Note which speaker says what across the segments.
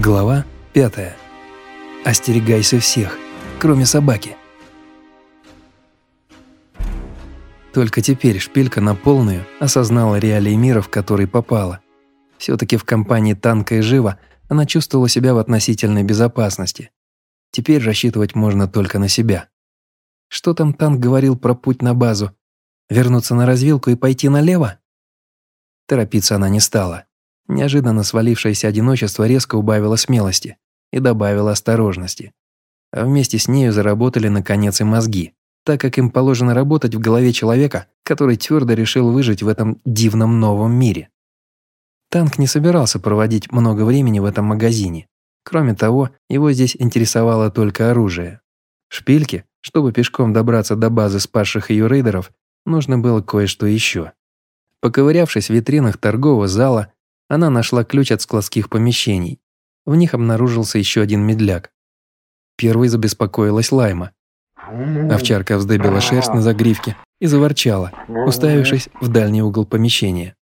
Speaker 1: Глава 5. Остерегайся всех, кроме собаки. Только теперь шпилька на полную осознала реалии мира, в который попала. Все-таки в компании танка и жива она чувствовала себя в относительной безопасности. Теперь рассчитывать можно только на себя. Что там танк говорил про путь на базу? Вернуться на развилку и пойти налево? Торопиться она не стала. Неожиданно свалившееся одиночество резко убавило смелости и добавило осторожности. А вместе с нею заработали наконец и мозги, так как им положено работать в голове человека, который твердо решил выжить в этом дивном новом мире. Танк не собирался проводить много времени в этом магазине. Кроме того, его здесь интересовало только оружие. Шпильке, чтобы пешком добраться до базы спасших ее рейдеров, нужно было кое-что еще. Поковырявшись в витринах торгового зала, она нашла ключ от складских помещений. В них обнаружился еще один медляк. Первой забеспокоилась Лайма. Овчарка вздыбила шерсть на загривке и заворчала, уставившись в дальний угол помещения.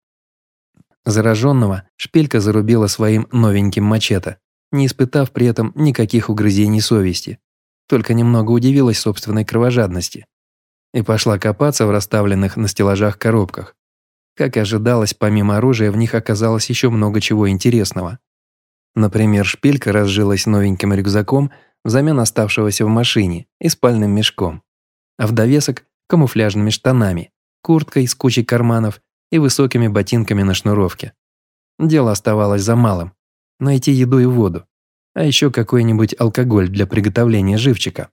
Speaker 1: Зараженного шпилька зарубила своим новеньким мачете, не испытав при этом никаких угрызений совести. Только немного удивилась собственной кровожадности. И пошла копаться в расставленных на стеллажах коробках. Как и ожидалось, помимо оружия в них оказалось еще много чего интересного. Например, шпилька разжилась новеньким рюкзаком взамен оставшегося в машине и спальным мешком, а в довесок – камуфляжными штанами, курткой с кучей карманов и высокими ботинками на шнуровке. Дело оставалось за малым – найти еду и воду, а еще какой-нибудь алкоголь для приготовления живчика.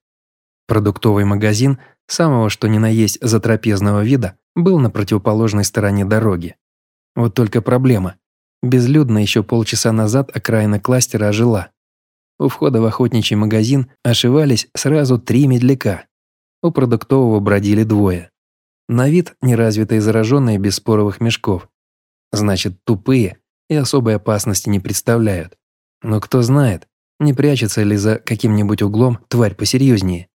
Speaker 1: Продуктовый магазин, самого что ни на есть затрапезного вида, был на противоположной стороне дороги. Вот только проблема. Безлюдно еще полчаса назад окраина кластера ожила. У входа в охотничий магазин ошивались сразу три медляка. У продуктового бродили двое. На вид неразвитые зараженные без споровых мешков. Значит, тупые и особой опасности не представляют. Но кто знает, не прячется ли за каким-нибудь углом тварь посерьезнее.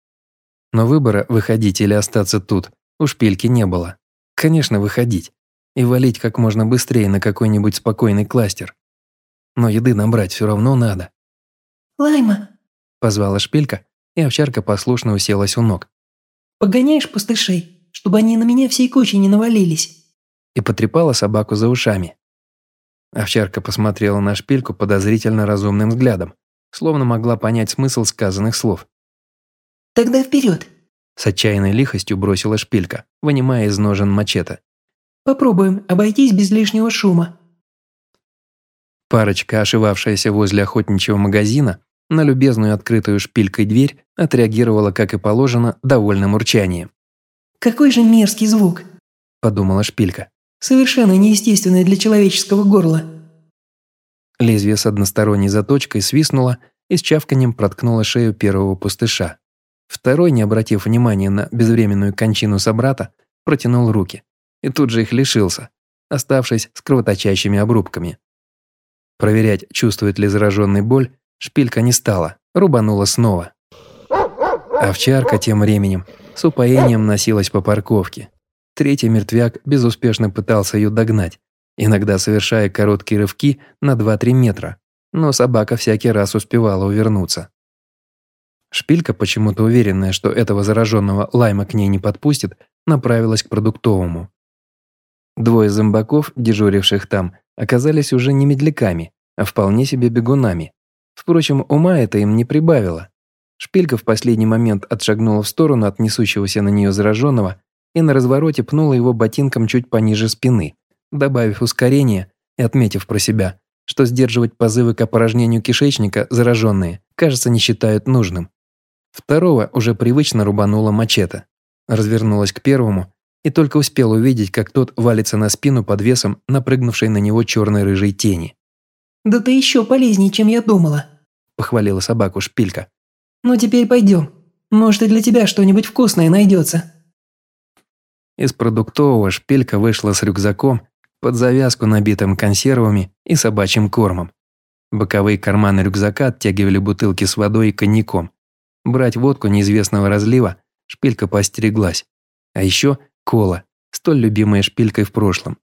Speaker 1: Но выбора выходить или остаться тут у шпильки не было. Конечно, выходить и валить как можно быстрее на какой-нибудь спокойный кластер. Но еды набрать все равно надо.
Speaker 2: «Лайма!»
Speaker 1: – позвала шпилька, и овчарка послушно уселась у ног.
Speaker 2: «Погоняешь пустышей, чтобы они на меня всей кучей не навалились?»
Speaker 1: И потрепала собаку за ушами. Овчарка посмотрела на шпильку подозрительно разумным взглядом, словно могла понять смысл сказанных слов.
Speaker 2: «Тогда вперед!
Speaker 1: С отчаянной лихостью бросила шпилька, вынимая из ножен мачете.
Speaker 2: «Попробуем обойтись без лишнего шума».
Speaker 1: Парочка, ошивавшаяся возле охотничьего магазина, на любезную открытую шпилькой дверь отреагировала, как и положено, довольным урчанием.
Speaker 2: «Какой же мерзкий звук!»
Speaker 1: – подумала шпилька.
Speaker 2: «Совершенно неестественный для человеческого горла».
Speaker 1: Лезвие с односторонней заточкой свистнуло и с чавканием проткнуло шею первого пустыша. Второй, не обратив внимания на безвременную кончину собрата, протянул руки и тут же их лишился, оставшись с кровоточащими обрубками. Проверять, чувствует ли зараженный боль, шпилька не стала, рубанула снова. Овчарка тем временем с упоением носилась по парковке. Третий мертвяк безуспешно пытался ее догнать, иногда совершая короткие рывки на 2-3 метра, но собака всякий раз успевала увернуться. Шпилька, почему-то уверенная, что этого зараженного Лайма к ней не подпустит, направилась к продуктовому. Двое зомбаков, дежуривших там, оказались уже не медляками, а вполне себе бегунами. Впрочем, ума это им не прибавило. Шпилька в последний момент отшагнула в сторону от несущегося на нее зараженного и на развороте пнула его ботинком чуть пониже спины, добавив ускорение и отметив про себя, что сдерживать позывы к опорожнению кишечника зараженные, кажется, не считают нужным. Второго уже привычно рубанула мачете. Развернулась к первому и только успел увидеть, как тот валится на спину под весом напрыгнувшей на него черной рыжей тени.
Speaker 2: «Да ты еще полезнее, чем я думала», –
Speaker 1: похвалила собаку шпилька.
Speaker 2: «Ну теперь пойдем. Может и для тебя что-нибудь вкусное найдется».
Speaker 1: Из продуктового шпилька вышла с рюкзаком под завязку, набитым консервами и собачьим кормом. Боковые карманы рюкзака оттягивали бутылки с водой и коньяком. Брать водку неизвестного разлива шпилька постереглась. А еще кола, столь любимая шпилькой в прошлом.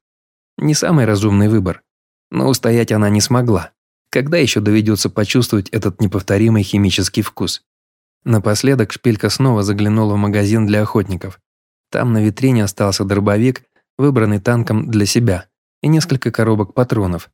Speaker 1: Не самый разумный выбор, но устоять она не смогла. Когда еще доведется почувствовать этот неповторимый химический вкус? Напоследок шпилька снова заглянула в магазин для охотников. Там на витрине остался дробовик, выбранный танком для себя, и несколько коробок патронов.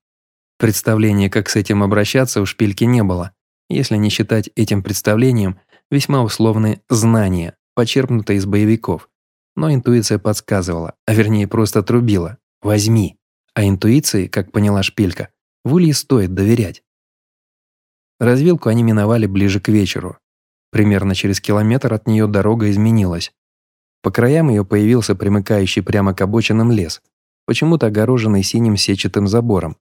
Speaker 1: Представления, как с этим обращаться, у шпильки не было, если не считать этим представлением весьма условные знания, почерпнутые из боевиков. Но интуиция подсказывала, а вернее просто трубила «возьми». А интуиции, как поняла шпилька, в улье стоит доверять. Развилку они миновали ближе к вечеру. Примерно через километр от нее дорога изменилась. По краям ее появился примыкающий прямо к обочинам лес, почему-то огороженный синим сетчатым забором.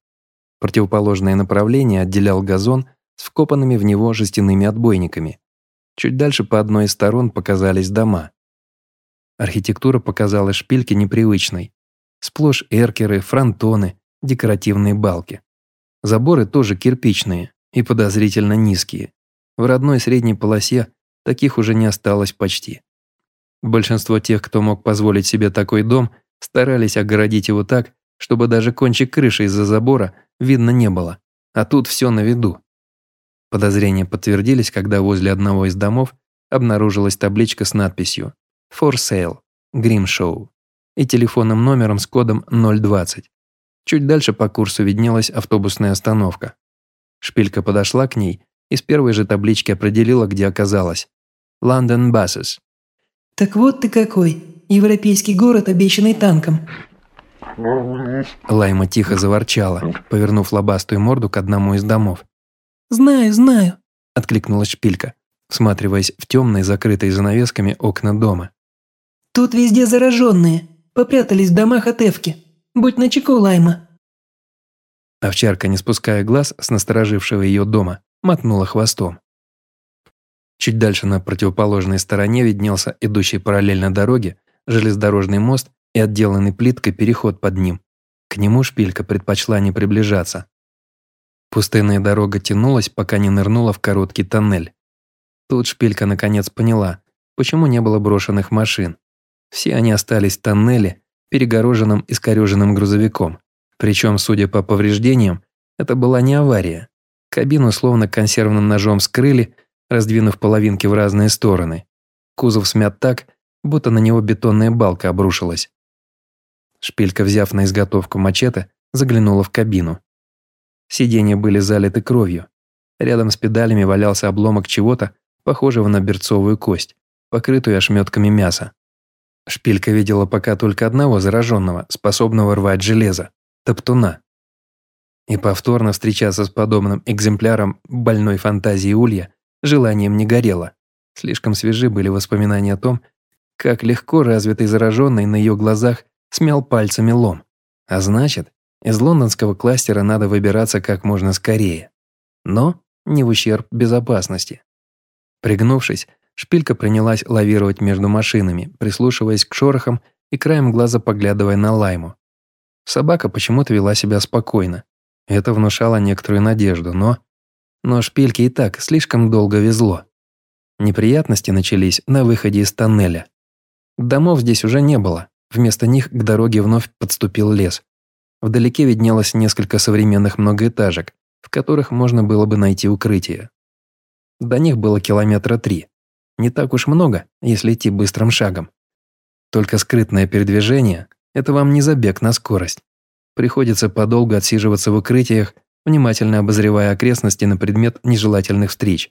Speaker 1: Противоположное направление отделял газон с вкопанными в него жестяными отбойниками. Чуть дальше по одной из сторон показались дома. Архитектура показалась шпильке непривычной. Сплошь эркеры, фронтоны, декоративные балки. Заборы тоже кирпичные и подозрительно низкие. В родной средней полосе таких уже не осталось почти. Большинство тех, кто мог позволить себе такой дом, старались огородить его так, чтобы даже кончик крыши из-за забора видно не было. А тут все на виду. Подозрения подтвердились, когда возле одного из домов обнаружилась табличка с надписью «For sale, Grim Show» и телефонным номером с кодом 020. Чуть дальше по курсу виднелась автобусная остановка. Шпилька подошла к ней и с первой же таблички определила, где оказалась. London Buses.
Speaker 2: «Так вот ты какой, европейский город, обещанный танком».
Speaker 1: Лайма тихо заворчала, повернув лобастую морду к одному из домов.
Speaker 2: «Знаю, знаю», –
Speaker 1: откликнулась шпилька, всматриваясь в темные, закрытые занавесками окна дома.
Speaker 2: «Тут везде зараженные, попрятались в домах от Эвки. Будь начеку, Лайма».
Speaker 1: Овчарка, не спуская глаз с насторожившего ее дома, мотнула хвостом. Чуть дальше на противоположной стороне виднелся идущий параллельно дороге железнодорожный мост и отделанный плиткой переход под ним. К нему шпилька предпочла не приближаться. Пустынная дорога тянулась, пока не нырнула в короткий тоннель. Тут шпилька наконец поняла, почему не было брошенных машин. Все они остались в тоннеле, перегороженном искореженным грузовиком. Причем, судя по повреждениям, это была не авария. Кабину словно консервным ножом скрыли, раздвинув половинки в разные стороны. Кузов смят так, будто на него бетонная балка обрушилась. Шпилька, взяв на изготовку мачете, заглянула в кабину. Сиденья были залиты кровью. Рядом с педалями валялся обломок чего-то, похожего на берцовую кость, покрытую ошметками мяса. Шпилька видела пока только одного зараженного, способного рвать железо – топтуна. И повторно встречаться с подобным экземпляром больной фантазии Улья желанием не горело. Слишком свежи были воспоминания о том, как легко развитый зараженный на ее глазах смял пальцами лом. А значит, из лондонского кластера надо выбираться как можно скорее. Но не в ущерб безопасности. Пригнувшись, шпилька принялась лавировать между машинами, прислушиваясь к шорохам и краем глаза поглядывая на Лайму. Собака почему-то вела себя спокойно. Это внушало некоторую надежду, но... Но шпильке и так слишком долго везло. Неприятности начались на выходе из тоннеля. Домов здесь уже не было. Вместо них к дороге вновь подступил лес. Вдалеке виднелось несколько современных многоэтажек, в которых можно было бы найти укрытие. До них было километра три. Не так уж много, если идти быстрым шагом. Только скрытное передвижение – это вам не забег на скорость. Приходится подолгу отсиживаться в укрытиях, внимательно обозревая окрестности на предмет нежелательных встреч.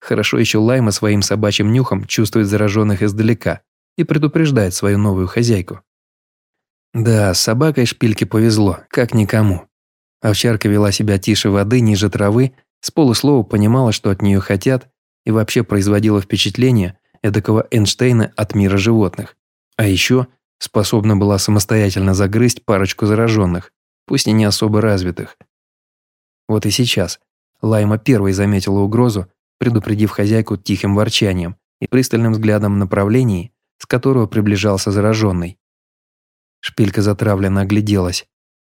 Speaker 1: Хорошо еще Лайма своим собачьим нюхом чувствует зараженных издалека и предупреждает свою новую хозяйку. Да, с собакой шпильке повезло, как никому. Овчарка вела себя тише воды, ниже травы, с полуслова понимала, что от нее хотят, и вообще производила впечатление эдакого Эйнштейна от мира животных. А еще способна была самостоятельно загрызть парочку зараженных, пусть и не особо развитых. Вот и сейчас Лайма первой заметила угрозу, предупредив хозяйку тихим ворчанием и пристальным взглядом в направлении, с которого приближался зараженный. Шпилька затравленно огляделась.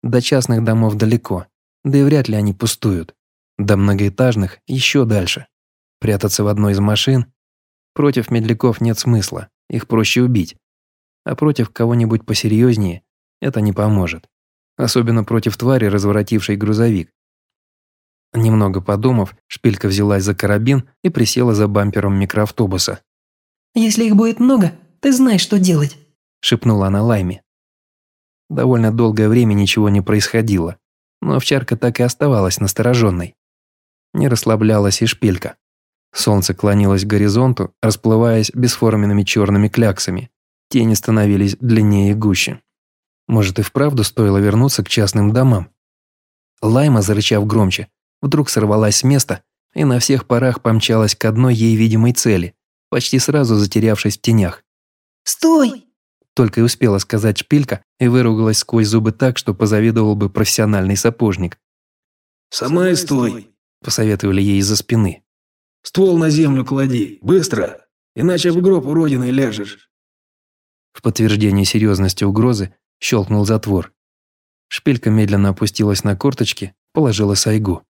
Speaker 1: До частных домов далеко, да и вряд ли они пустуют. До многоэтажных еще дальше. Прятаться в одной из машин? Против медляков нет смысла, их проще убить. А против кого-нибудь посерьезнее это не поможет. Особенно против твари, разворотившей грузовик. Немного подумав, Шпилька взялась за карабин и присела за бампером микроавтобуса.
Speaker 2: «Если их будет много, ты знаешь, что делать», –
Speaker 1: шепнула она Лайме. Довольно долгое время ничего не происходило, но овчарка так и оставалась настороженной. Не расслаблялась и Шпилька. Солнце клонилось к горизонту, расплываясь бесформенными черными кляксами. Тени становились длиннее и гуще. Может и вправду стоило вернуться к частным домам? Лайма, зарычав громче, вдруг сорвалась с места и на всех парах помчалась к одной ей видимой цели, почти сразу затерявшись в тенях.
Speaker 2: «Стой!»
Speaker 1: Только и успела сказать шпилька и выругалась сквозь зубы так, что позавидовал бы профессиональный сапожник.
Speaker 3: «Сама и стой!»
Speaker 1: – посоветовали ей из-за спины.
Speaker 3: Ствол на землю клади, быстро, иначе в гроб уродиной ляжешь».
Speaker 1: В подтверждение серьезности угрозы щелкнул затвор. Шпилька медленно опустилась на корточки, положила сайгу.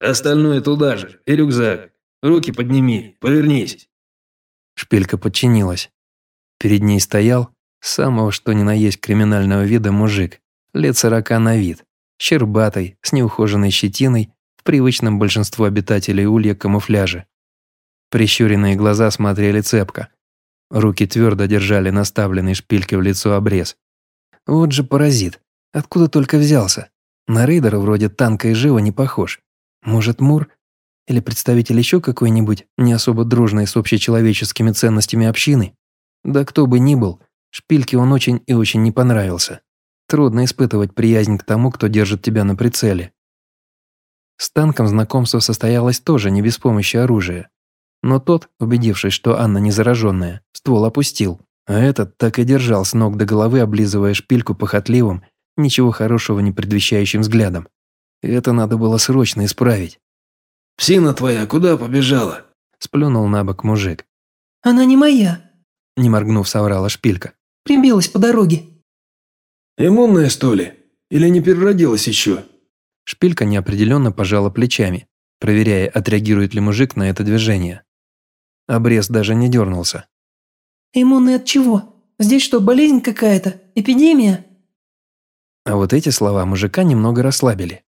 Speaker 3: «Остальное туда же, и рюкзак. Руки подними, повернись».
Speaker 1: Шпилька подчинилась. Перед ней стоял самого что ни на есть криминального вида мужик, лет сорока на вид, щербатый, с неухоженной щетиной в привычном большинству обитателей улья камуфляже. Прищуренные глаза смотрели цепко. Руки твердо держали наставленный шпильки в лицо обрез. Вот же паразит. Откуда только взялся? На рейдера вроде танка и живо не похож. Может, Мур? Или представитель еще какой-нибудь, не особо дружной с общечеловеческими ценностями общины? Да кто бы ни был, шпильке он очень и очень не понравился. Трудно испытывать приязнь к тому, кто держит тебя на прицеле. С танком знакомство состоялось тоже не без помощи оружия. Но тот, убедившись, что Анна не зараженная, ствол опустил, а этот так и держал с ног до головы, облизывая шпильку похотливым, ничего хорошего не предвещающим взглядом. Это надо было срочно исправить.
Speaker 3: «Псина твоя куда побежала?»
Speaker 1: – сплюнул на бок мужик.
Speaker 2: «Она не моя», –
Speaker 1: не моргнув, соврала шпилька.
Speaker 2: «Прибилась по дороге».
Speaker 3: «Иммунная, что ли? Или не переродилась еще?»
Speaker 1: Шпилька неопределенно пожала плечами, проверяя, отреагирует ли мужик на это движение. Обрез даже не дернулся.
Speaker 2: «Иммунный от чего? Здесь что, болезнь какая-то? Эпидемия?»
Speaker 1: А вот эти слова мужика немного расслабили.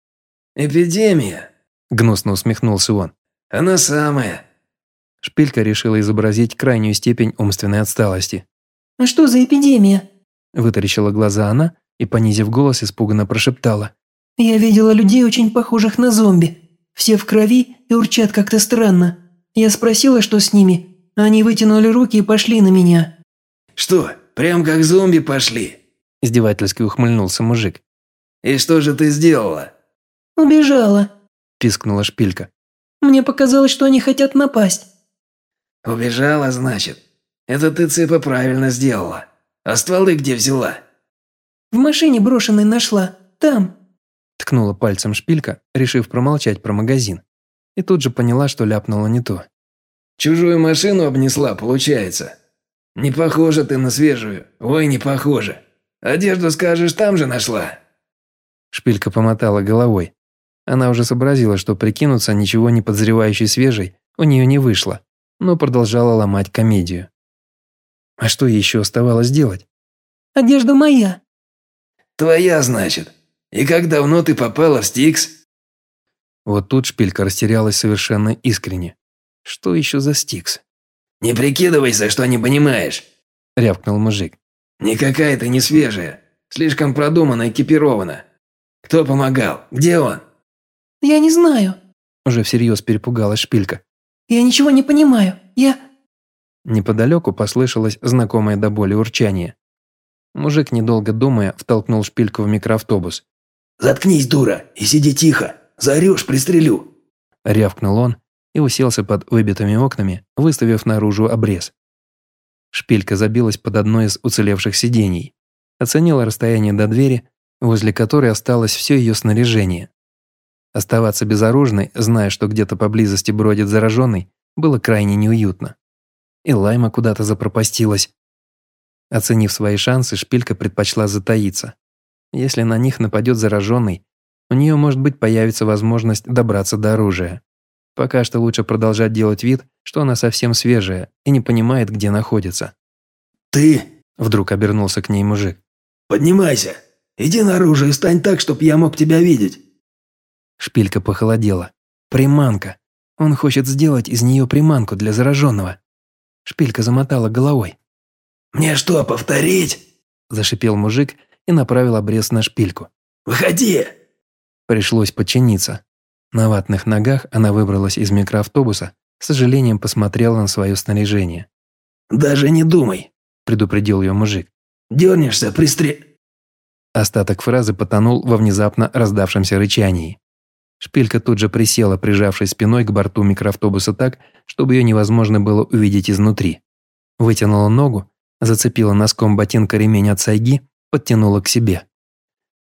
Speaker 3: «Эпидемия?»
Speaker 1: – гнусно усмехнулся он.
Speaker 3: «Она самая».
Speaker 1: Шпилька решила изобразить крайнюю степень умственной отсталости.
Speaker 2: «А что за эпидемия?»
Speaker 1: – вытаращила глаза она и, понизив голос, испуганно прошептала.
Speaker 2: «Я видела людей, очень похожих на зомби. Все в крови и урчат как-то странно. Я спросила, что с ними. Они вытянули руки и пошли на меня».
Speaker 3: «Что, прям как зомби пошли?»
Speaker 1: Издевательски ухмыльнулся мужик.
Speaker 3: «И что же ты сделала?»
Speaker 2: «Убежала», –
Speaker 1: пискнула шпилька.
Speaker 2: «Мне показалось, что они хотят напасть».
Speaker 3: «Убежала, значит? Это ты, цыпа, правильно сделала. А стволы где взяла?»
Speaker 2: «В машине брошенной нашла. Там».
Speaker 1: Ткнула пальцем шпилька, решив промолчать про магазин. И тут же поняла, что ляпнула не то.
Speaker 3: «Чужую машину обнесла, получается. Не похоже ты на свежую. Ой, не похоже. Одежду, скажешь, там же нашла?»
Speaker 1: Шпилька помотала головой. Она уже сообразила, что прикинуться ничего не подозревающей свежей у нее не вышло, но продолжала ломать комедию. А что еще оставалось делать?
Speaker 2: «Одежда моя».
Speaker 3: «Твоя, значит. И как давно ты попала в Стикс?»
Speaker 1: Вот тут шпилька растерялась совершенно искренне. Что еще за Стикс?
Speaker 3: «Не прикидывайся, что не понимаешь», –
Speaker 1: рявкнул мужик.
Speaker 3: «Никакая ты не свежая. Слишком продумана, экипирована. Кто помогал? Где он?»
Speaker 2: «Я не знаю», –
Speaker 1: уже всерьез перепугалась шпилька.
Speaker 2: «Я ничего не понимаю. Я...»
Speaker 1: Неподалеку послышалось знакомое до боли урчание. Мужик, недолго думая, втолкнул шпильку в микроавтобус.
Speaker 3: «Заткнись, дура, и сиди тихо. Заорешь, пристрелю!»
Speaker 1: Рявкнул он и уселся под выбитыми окнами, выставив наружу обрез. Шпилька забилась под одно из уцелевших сидений. Оценила расстояние до двери, возле которой осталось все ее снаряжение. Оставаться безоружной, зная, что где-то поблизости бродит зараженный, было крайне неуютно. И Лайма куда-то запропастилась. Оценив свои шансы, Шпилька предпочла затаиться. Если на них нападет зараженный, у нее, может быть, появится возможность добраться до оружия. Пока что лучше продолжать делать вид, что она совсем свежая и не понимает, где находится.
Speaker 3: «Ты?»
Speaker 1: – вдруг обернулся к ней мужик.
Speaker 3: «Поднимайся. Иди наружу и стань так, чтоб я мог тебя видеть».
Speaker 1: Шпилька похолодела. Приманка. Он хочет сделать из нее приманку для зараженного. Шпилька замотала головой.
Speaker 3: «Мне что, повторить?»
Speaker 1: Зашипел мужик и направил обрез на шпильку.
Speaker 3: «Выходи!»
Speaker 1: Пришлось подчиниться. На ватных ногах она выбралась из микроавтобуса, с сожалением посмотрела на свое снаряжение.
Speaker 3: «Даже не думай», – предупредил ее мужик. «Дернешься, пристре...»
Speaker 1: Остаток фразы потонул во внезапно раздавшемся рычании. Шпилька тут же присела, прижавшись спиной к борту микроавтобуса так, чтобы ее невозможно было увидеть изнутри. Вытянула ногу, зацепила носком ботинка ремень от сайги, подтянула к себе.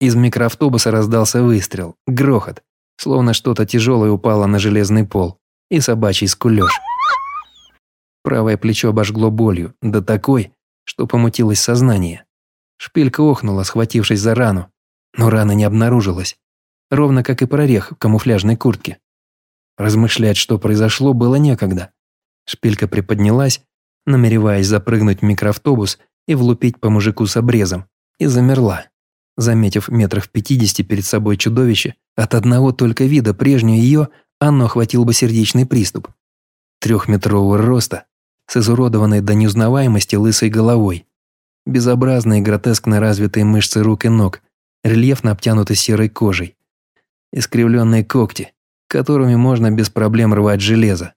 Speaker 1: Из микроавтобуса раздался выстрел, грохот, словно что-то тяжелое упало на железный пол, и собачий скулёж. Правое плечо обожгло болью, да такой, что помутилось сознание. Шпилька охнула, схватившись за рану, но рана не обнаружилась ровно как и прорех в камуфляжной куртке. Размышлять, что произошло, было некогда. Шпилька приподнялась, намереваясь запрыгнуть в микроавтобус и влупить по мужику с обрезом, и замерла, заметив метрах в пятидесяти перед собой чудовище, от одного только вида прежнюю ее Анну охватил бы сердечный приступ. Трехметрового роста, с изуродованной до неузнаваемости лысой головой, безобразные гротескно развитые мышцы рук и ног, рельефно обтянуты серой кожей, искривленные когти, которыми можно без проблем рвать железо.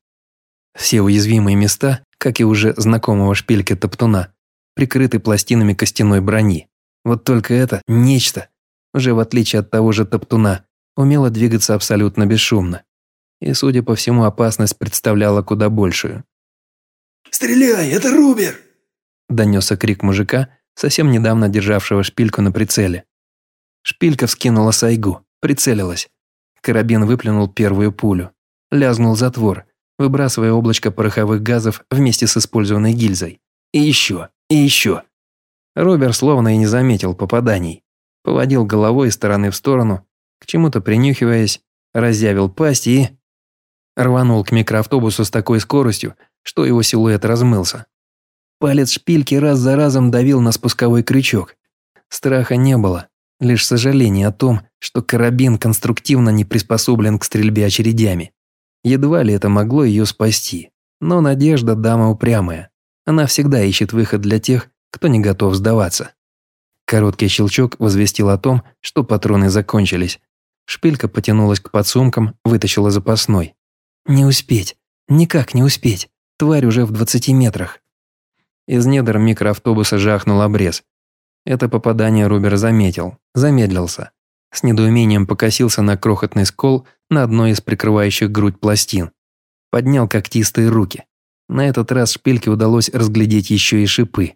Speaker 1: Все уязвимые места, как и уже знакомого шпильки топтуна, прикрыты пластинами костяной брони. Вот только это нечто, уже в отличие от того же топтуна, умело двигаться абсолютно бесшумно. И, судя по всему, опасность представляла куда большую.
Speaker 3: «Стреляй, это Рубер!»
Speaker 1: Донесся крик мужика, совсем недавно державшего шпильку на прицеле. Шпилька вскинула сайгу. Прицелилась. Карабин выплюнул первую пулю. Лязнул затвор, выбрасывая облачко пороховых газов вместе с использованной гильзой. И еще, и еще. Робер словно и не заметил попаданий. Поводил головой из стороны в сторону, к чему-то принюхиваясь, разъявил пасть и... Рванул к микроавтобусу с такой скоростью, что его силуэт размылся. Палец шпильки раз за разом давил на спусковой крючок. Страха не было, Лишь сожаление о том, что карабин конструктивно не приспособлен к стрельбе очередями. Едва ли это могло ее спасти. Но Надежда – дама упрямая. Она всегда ищет выход для тех, кто не готов сдаваться. Короткий щелчок возвестил о том, что патроны закончились. Шпилька потянулась к подсумкам, вытащила запасной. «Не успеть. Никак не успеть. Тварь уже в 20 метрах». Из недр микроавтобуса жахнул обрез. Это попадание Рубер заметил, замедлился. С недоумением покосился на крохотный скол на одной из прикрывающих грудь пластин. Поднял когтистые руки. На этот раз шпильке удалось разглядеть еще и шипы.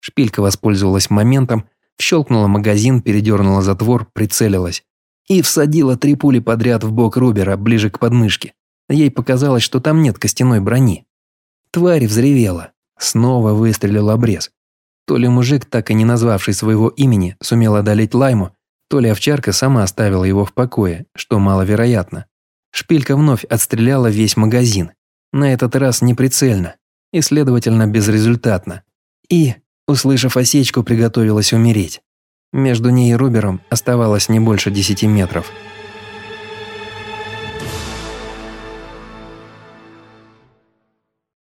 Speaker 1: Шпилька воспользовалась моментом, щелкнула магазин, передернула затвор, прицелилась. И всадила три пули подряд в бок Рубера, ближе к подмышке. Ей показалось, что там нет костяной брони. Тварь взревела. Снова выстрелил обрез. То ли мужик, так и не назвавший своего имени, сумел одолеть Лайму, то ли овчарка сама оставила его в покое, что маловероятно. Шпилька вновь отстреляла весь магазин. На этот раз неприцельно и, следовательно, безрезультатно. И, услышав осечку, приготовилась умереть. Между ней и Рубером оставалось не больше десяти метров –